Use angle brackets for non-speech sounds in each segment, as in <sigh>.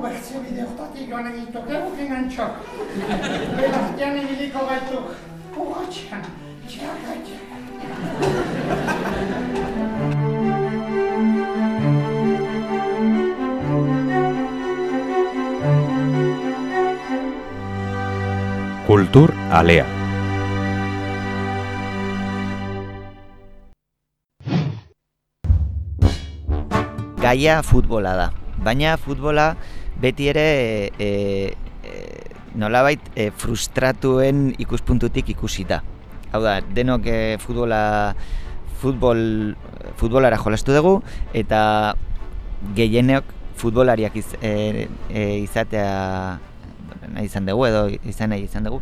Ubertzio bide hartatik joan egituk egukin antxok. Belartian egiliko gaituk. Urratxean, txarratxean. Kultur Alea. gaia futbola da. Baina futbola beti ere e, e, nolabait e, frustratuen ikuspuntutik ikusita. Hau da, denok e, futbola futbol, futbolara jolastu dugu eta gehieneok futbolariak iz, e, e, izatea nahi izan dugu edo izan nahi izan dugu.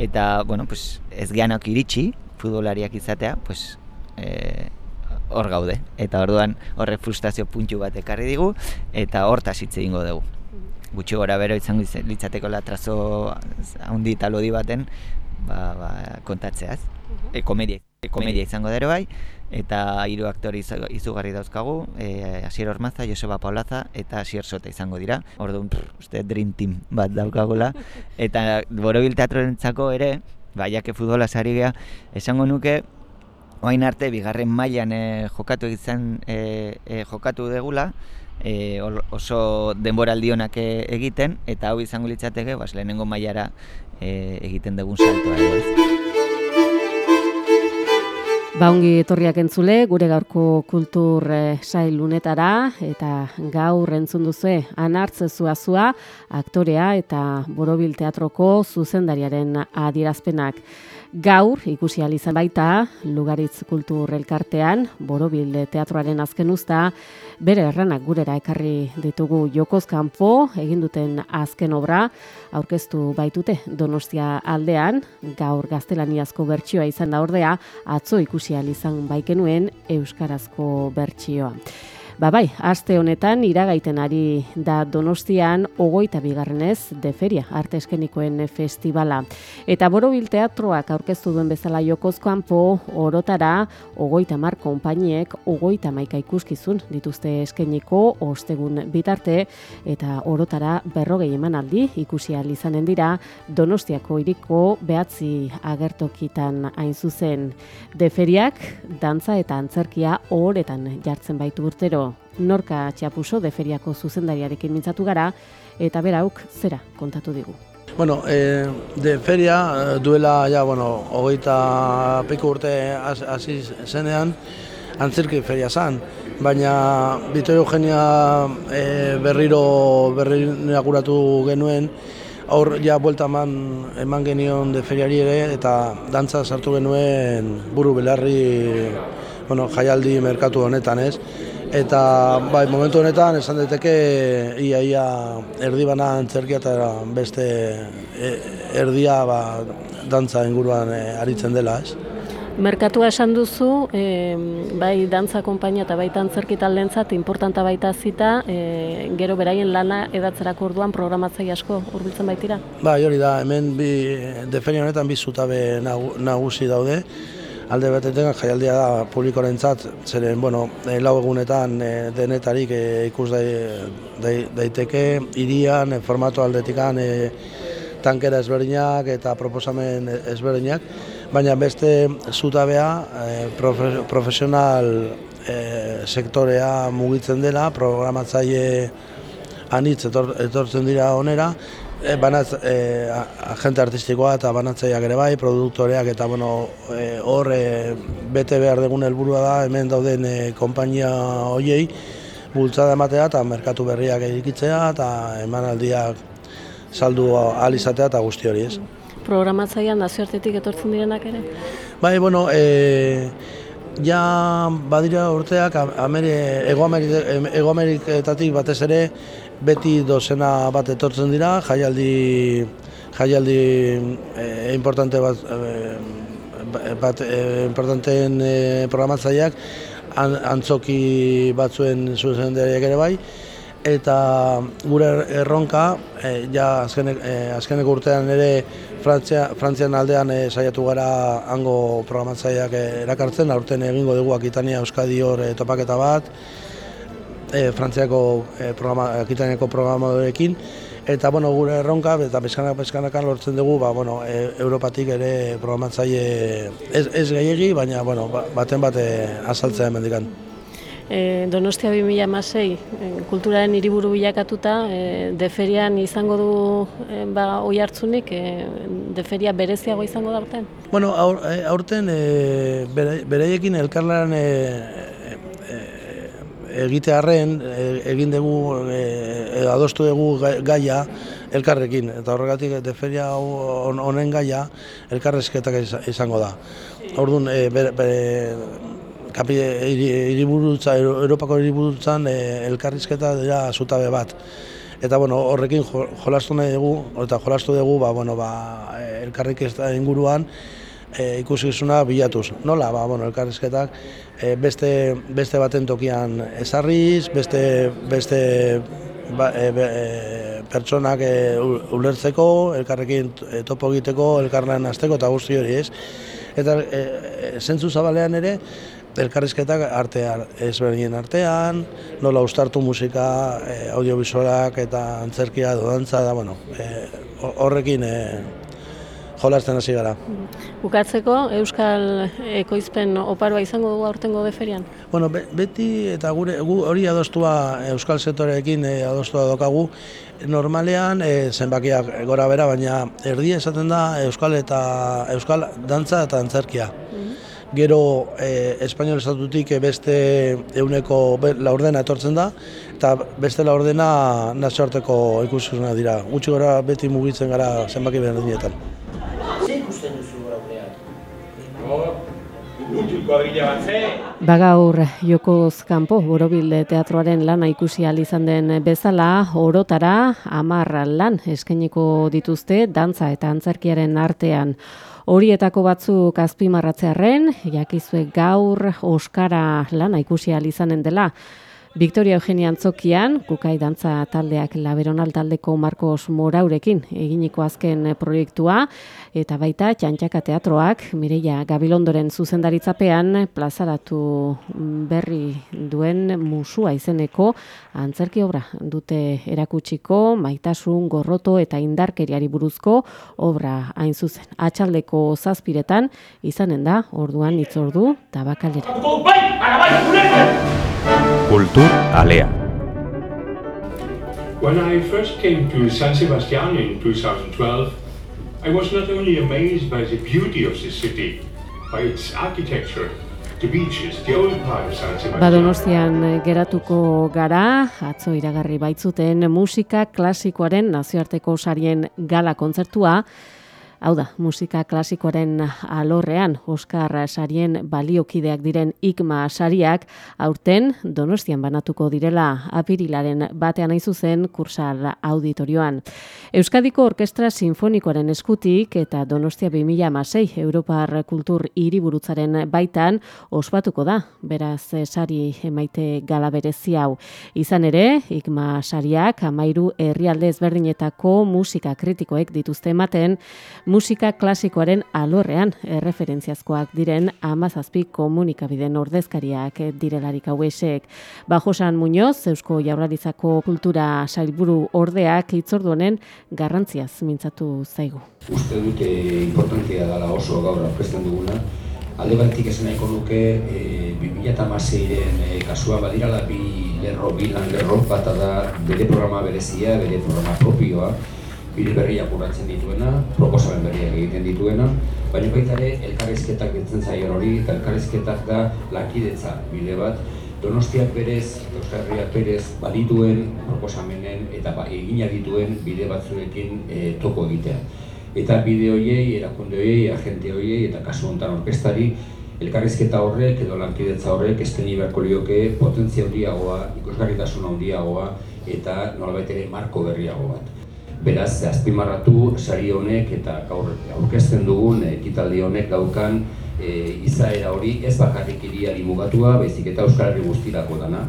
Eta bueno, pues, ez geanok iritsi futbolariak izatea pues, e, hor gaude. Eta orduan horrek frustrazio puntu bat ekarri digu eta hortaz hitz egingo dugu gutxi gora bero izango litzateko latrazo handi eta lodi baten ba, ba, kontatzeaz. E, komedia, e, komedia izango dero bai. Eta hiru aktore izu- izugarri dauzkagu e, Asier Ormaza, Joseba Paulaza eta Asier Sota izango dira. Orduan uste Dream Team bat daukagula. <laughs> Eta Borobil Teatrorentzako ere baiake futbola sari gea esango nuke Oain arte bigarren mailan e, jokatu izan e, e, jokatu degula e, oso denboraldi onak e, egiten eta hau izango litzateke bas lehenengo mailara e, egiten dugun saltoa edo ez. Baungi etorriak entzule, gure gaurko kultur eh, sail lunetara, eta gaur entzun duzue, anartze zuazua, aktorea eta borobil teatroko zuzendariaren adierazpenak. Gaur, ikusi izan baita, Lugaritz Kultur Elkartean, Borobil Teatroaren azken uzta, bere erranak gurera ekarri ditugu jokoz kanpo egin duten azken obra, aurkeztu baitute Donostia aldean, gaur gaztelaniazko bertsioa izan da ordea, atzo ikusi izan baikenuen euskarazko bertsioa. Ba bai, aste honetan iragaiten ari da Donostian ogoita bigarrenez de feria arte eskenikoen festivala. Eta Borobil Teatroak aurkeztu duen bezala jokozkoan po orotara ogoita mar konpainiek ogoita maika ikuskizun dituzte eskeniko ostegun bitarte eta orotara berrogei emanaldi ikusi izanen dira Donostiako hiriko behatzi agertokitan hain zuzen. Deferiak, dantza eta antzerkia ohoretan jartzen baitu urtero. Norka txapuso deferiako zuzendariarekin mintzatu gara, eta berauk zera kontatu digu. Bueno, e, de feria eh, duela ja, bueno, hogeita piko urte has- hasi zenean, antzerki feria zan, baina Vitorio Eugenia e, berriro berriro inauguratu genuen, aur ja buelta eman, eman genion de feriari ere, eta dantza sartu genuen buru belarri bueno, jaialdi merkatu honetan ez. Eta bai, momentu honetan esan daiteke ia ia erdi bana antzerkia eta beste e, erdia ba, dantza inguruan e, aritzen dela, ez? Merkatua esan duzu, e, bai dantza konpainia eta baita antzerki taldentzat importanta baita zita, e, gero beraien lana edatzerako orduan programatzaile asko hurbiltzen baitira. Bai, hori da, hemen bi, defenia honetan bi zutabe nagu- nagusi daude. Alde batetik jaialdia da publikorentzat, zeren, bueno, e, lau egunetan e, denetarik e, ikus dai, dai, daiteke, irian, e, formato aldetikan, e, tankera ezberdinak eta proposamen ezberdinak, baina beste zutabea e, profe, profesional e, sektorea mugitzen dela, programatzaile anitz etor, etortzen dira onera, e, banatz, e, agente artistikoa eta banatzaileak ere bai, produktoreak eta bueno, e, hor e, bete behar dugun helburua da hemen dauden e, konpainia hoiei bultzada ematea eta merkatu berriak edikitzea eta emanaldiak saldu ahal izatea eta guzti hori ez. Programatzailean nazioartetik etortzen direnak ere? Bai, bueno, e, ja badira urteak Ameri, Ego, Ameri, Ego Ameriketatik batez ere beti dozena bat etortzen dira, jaialdi, jaialdi e, importante bat, e, bat e, importanteen e, programatzaileak an, antzoki batzuen zuzendariak ere bai, eta gure erronka, e, ja azkenek, e, azkenek urtean ere Frantzia, Frantzian aldean e, saiatu gara hango programatzaileak erakartzen, aurten egingo dugu Akitania Euskadi hor topaketa bat, e, Frantziako e, programa, Akitaniako programadorekin, eta bueno, gure erronka eta peskanak peskanakan lortzen dugu ba, bueno, e, Europatik ere programatzaile ez, ez gehiagi, baina bueno, ba, baten bate azaltzea hemendikan. E, Donostia 2006 e, kulturaren hiriburu bilakatuta, e, deferian izango du e, ba, oi hartzunik, e, deferia bereziago izango da aurten? Bueno, aur, e, aurten e, bereiekin elkarlan e, egitearren egin dugu e, adostu dugu gaia elkarrekin eta horregatik deferia honen gaia elkarrezketak izango da. Orduan e, bere, bere kapi hiriburutza Europako hiriburutzan e, elkarrizketa dira zutabe bat. Eta bueno, horrekin jolastu nahi dugu eta jolastu dugu ba, bueno, ba, elkarrik ez da inguruan e, ikusikizuna bilatuz. Nola, ba, bueno, elkarrizketak e, beste, beste baten tokian ezarriz, beste, beste ba, e, e, pertsonak e, ulertzeko, elkarrekin topo egiteko, elkarrean azteko eta guzti hori ez. Eta e, e, zentzu zabalean ere, elkarrizketak artean, ezberdinen artean, nola ustartu musika, e, audiovisualak eta antzerkia, dodantza, da, bueno, e, horrekin e, jolasten hasi gara. Bukatzeko, Euskal Ekoizpen oparoa izango dugu aurtengo deferian? Bueno, beti eta gure gu, hori adostua Euskal sektoreekin e, adostua dokagu, normalean e, zenbakiak gora bera, baina erdi esaten da Euskal eta Euskal dantza eta antzerkia. Mhm. Gero e, Espainiol estatutik beste euneko laurdena etortzen da, eta beste laurdena nazioarteko ikusuna dira. Gutxi gora beti mugitzen gara zenbaki behar Bagaur Jokoz Kanpo Borobilde Teatroaren lana ikusi izan den bezala orotara hamar lan eskainiko dituzte dantza eta antzerkiaren artean. Horietako batzuk azpimarratzearren, jakizue gaur Oskara lana ikusi izanen dela. Victoria Eugenia Antzokian, kukai dantza taldeak laberonal taldeko Marcos Moraurekin eginiko azken proiektua, eta baita txantxaka teatroak Mireia Gabilondoren zuzendaritzapean plazaratu berri duen musua izeneko antzerki obra dute erakutsiko maitasun, gorroto eta indarkeriari buruzko obra hain zuzen. Atxaldeko zazpiretan izanen da orduan itzordu tabakalera. Kultur Alea. When I first came to San Sebastian in 2012, I was not only amazed by the beauty of the city, by its architecture, the beaches, the old part of San Sebastian. Badonostian geratuko gara, atzo iragarri baitzuten musika klasikoaren nazioarteko sarien gala kontzertua, Hau da, musika klasikoaren alorrean, Oskar Sarien baliokideak diren ikma sariak, aurten donostian banatuko direla apirilaren batean aizu zen kursal auditorioan. Euskadiko Orkestra Sinfonikoaren eskutik eta Donostia 2006 Europar Kultur Hiriburutzaren baitan ospatuko da, beraz sari emaite gala berezi hau. Izan ere, ikma sariak amairu herrialde ezberdinetako musika kritikoek dituzte ematen, musika klasikoaren alorrean erreferentziazkoak diren amazazpi komunikabiden ordezkariak direlarik hauesek. Bajosan Muñoz, Eusko Jaurlaritzako Kultura Sailburu ordeak itzordu honen garrantziaz mintzatu zaigu. Uste dute importantia dela oso gaur aurkezten duguna. Alde batik esan nahiko nuke, e, 2006-en e, kasua badirala bi lerro, bi lan lerro, bata da bere programa berezia, bere programa propioa, bide berriak urratzen dituena, proposamen berriak egiten dituena, baina baita ere elkarrizketak ditzen zaion hori, eta elkarrizketak da lakidetza bide bat, Donostiak berez, Euskal berez, badituen proposamenen eta ba, egina dituen bide batzuekin e, toko egitea. Eta bide horiei, erakunde horiei, agente horiei eta kasu honetan orkestari, elkarrizketa horrek edo lankidetza horrek esteni beharko lioke potentzia handiagoa, ikusgarritasun handiagoa eta nolabait ere marko berriago bat. Beraz, azpimarratu sari honek eta gaur aurkezten dugun ekitaldi honek daukan e, izaera hori ez bakarrik iriari mugatua, baizik eta Euskal Herri guztirako dana.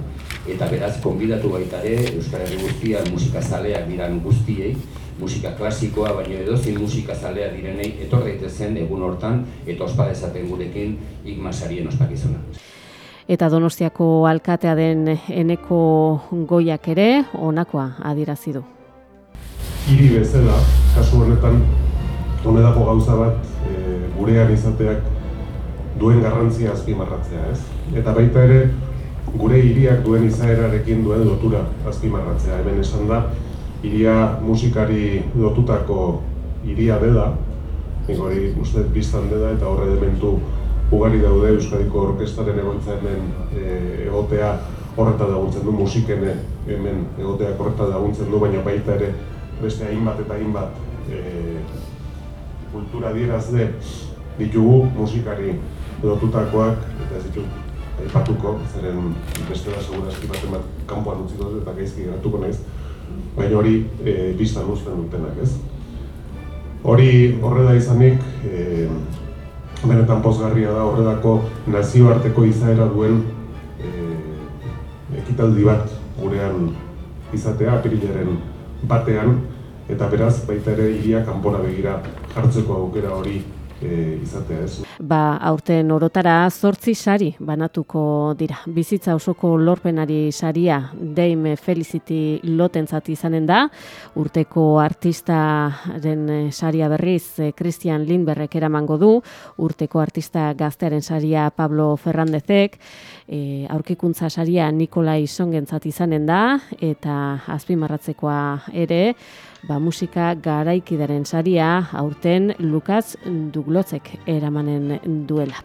Eta beraz, konbidatu baita ere Euskal Herri guztia musika zaleak diran guztiei, musika klasikoa, baino edozein musika zalea direnei etor daitezen egun hortan eta ospa dezaten gurekin igmasarien ospakizuna. Eta Donostiako alkatea den eneko goiak ere honakoa adierazi du. Hiri bezala, kasu honetan, honetako gauza bat e, gurean izateak duen garrantzia azpimarratzea, ez? Eta baita ere, gure hiriak duen izaerarekin duen lotura azpimarratzea. Hemen esan da, hiria musikari lotutako hiria dela, nik hori uste biztan dela, eta horre dementu ugari daude Euskadiko Orkestaren egoitza hemen e, egotea horreta daguntzen du, musiken hemen egotea horreta daguntzen du, baina baita ere beste hainbat eta hainbat e, kultura dierazde ditugu musikari lotutakoak, eta ez ditut aipatuko, zeren beste da segurazki baten bat kanpoan utzi dut eta gaizki geratuko naiz, baina hori e, biztan uzten dutenak, ez? Hori horre da izanik, e, benetan pozgarria da horredako nazioarteko izaera duen e, ekitaldi bat gurean izatea, apirilaren batean, eta beraz baita ere iria kanpora begira jartzeko aukera hori e, izatea ez. Ba, aurten orotara zortzi sari banatuko dira. Bizitza osoko lorpenari saria Dame Felicity lotentzat izanen da. Urteko artistaren saria berriz eh, Christian Lindberrek eramango du. Urteko artista gaztearen saria Pablo Ferrandezek. E, aurkikuntza saria Nikolai Songentzat izanen da. Eta azpimarratzekoa ere, ba, musika garaikidaren saria aurten Lukas Duglotzek eramanen duela.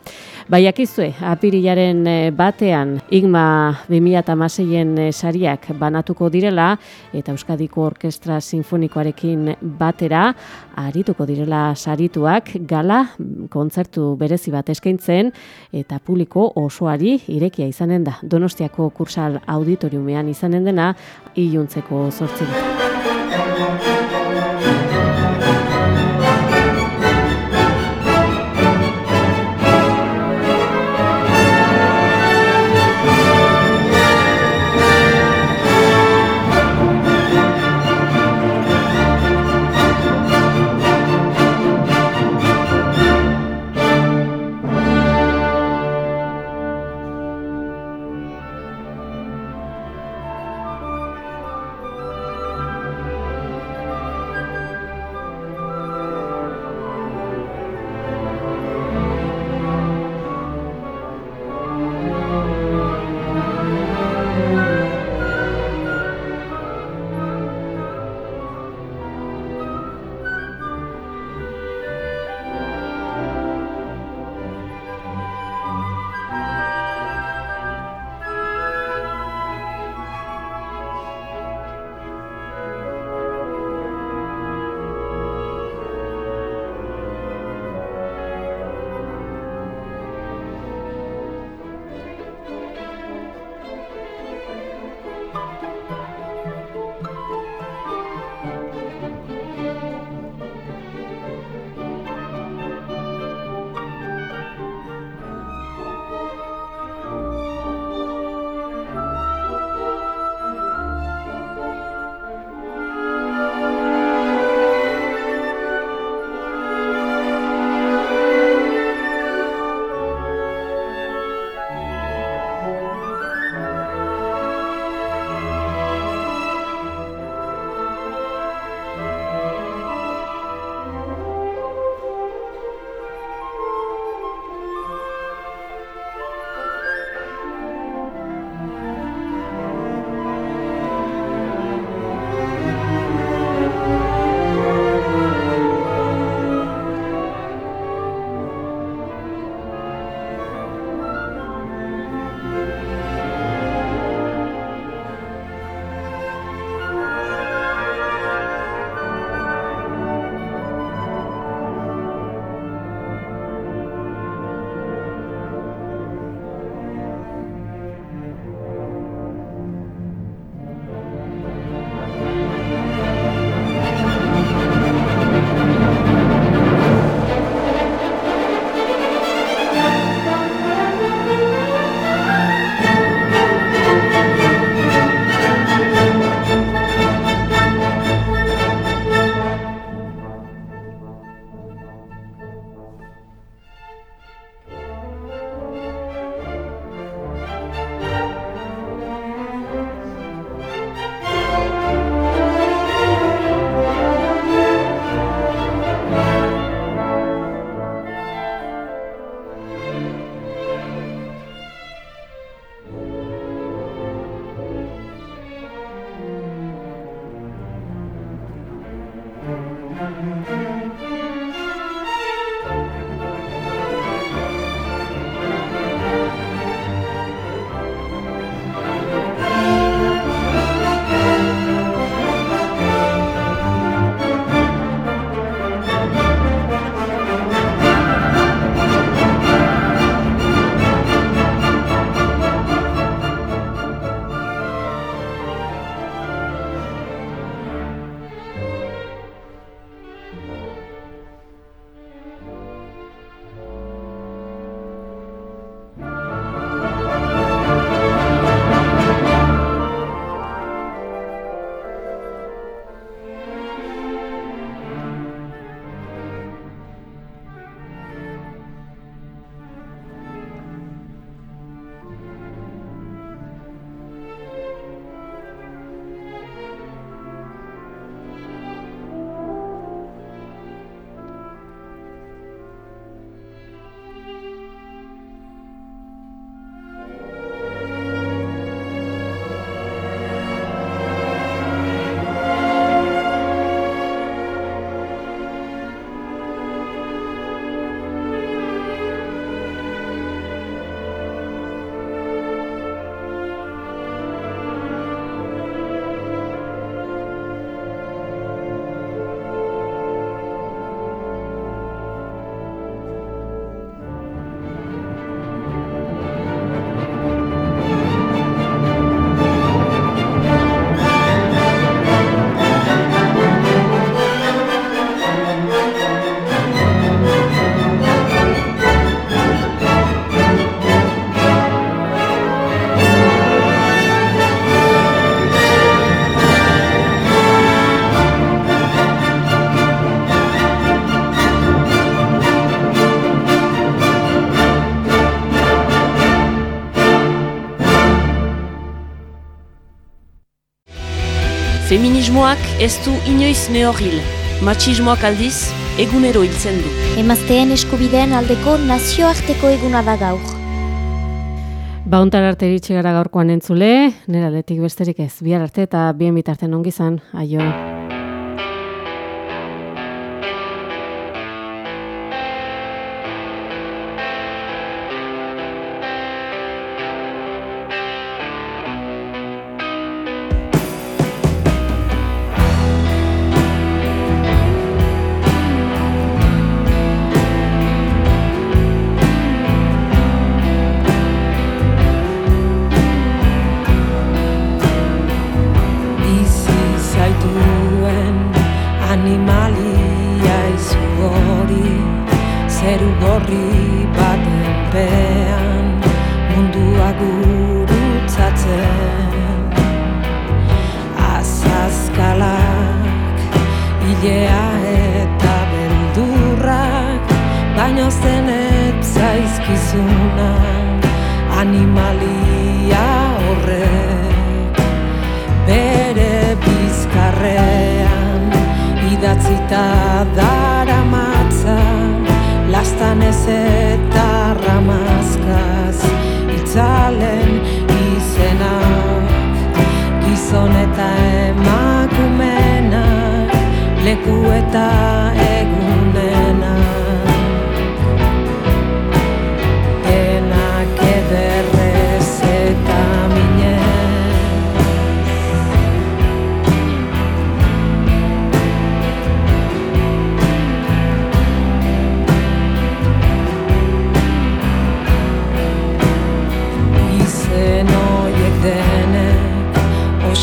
Baiakizue, apirilaren eh, batean Igma 2006en eh, sariak banatuko direla eta Euskadiko Orkestra Sinfonikoarekin batera arituko direla sarituak gala kontzertu berezi bat eskaintzen eta publiko osoari irekia izanen da. Donostiako kursal auditoriumean izanen dena iluntzeko sortzi Feminismoak ez du inoiz neoril, machismoak aldiz egunero hiltzen du. Emazteen eskubideen aldeko nazioarteko eguna da gaur. Bauntar arte iritsi gara gaurkoan entzule, nera letik besterik ez, bihar arte eta bien bitarten ongizan, aio. Animalia horrek bere bizkarrean idatzita dara matza lastan ez eta ramazkaz itzalen izenak gizon eta emakumenak leku eta egunenak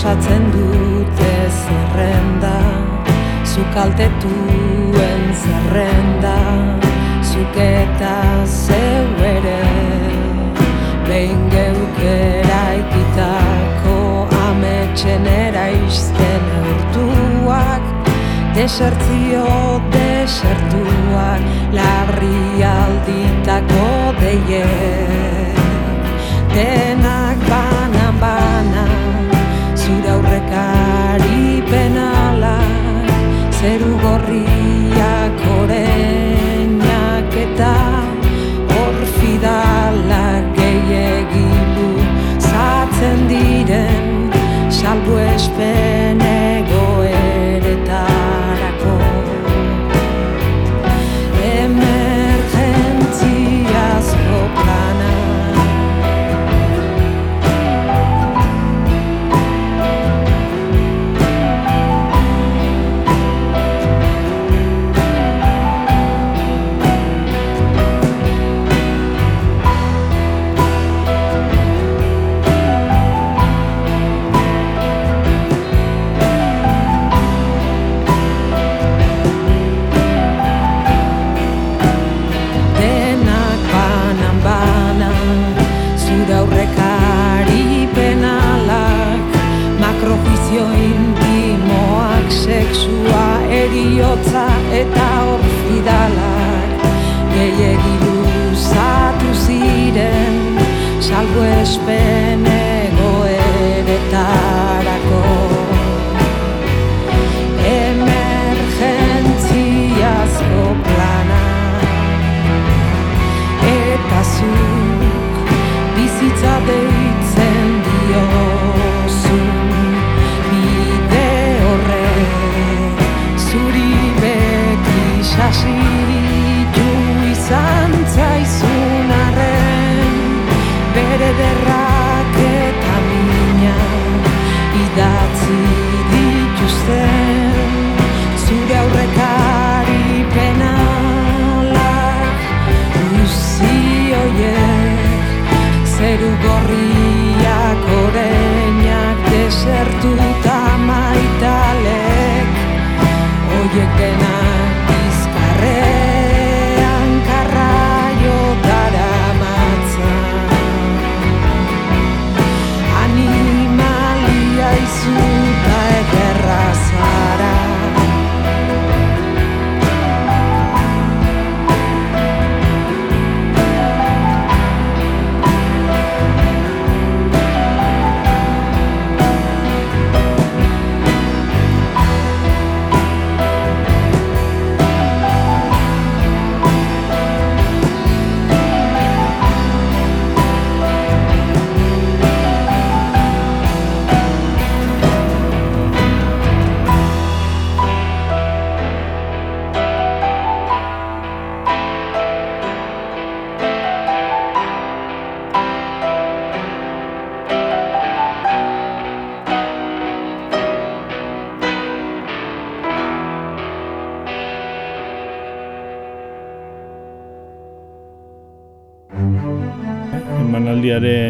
osatzen dute zerrenda. Zukaltetuen zerrenda zuk eta zeu ere. Behin geuk eraikitako ametxen eraizten eurtuak desertzio desertuak larri alditako deiek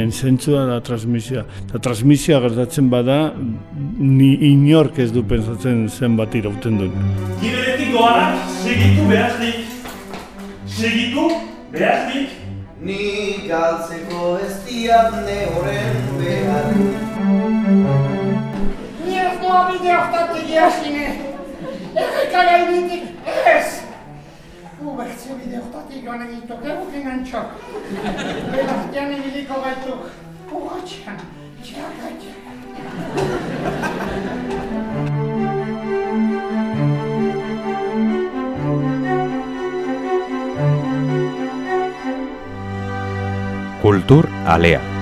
emanaldiaren zentzua da transmisioa. Eta transmisioa gertatzen bada, ni inork ez du pensatzen zenbat irauten duen. Giberetik doanak segitu behaznik. Segitu behaznik. Ni galtzeko ez diat ne horren behar Ni ez doa bide hortatik jasine. Erreka gainetik ez. Ubertze bide hortatik joan egituk, egukin antxok. Belartian ibiliko gaituk. Urratxean, txarra txarra. Kultur alea.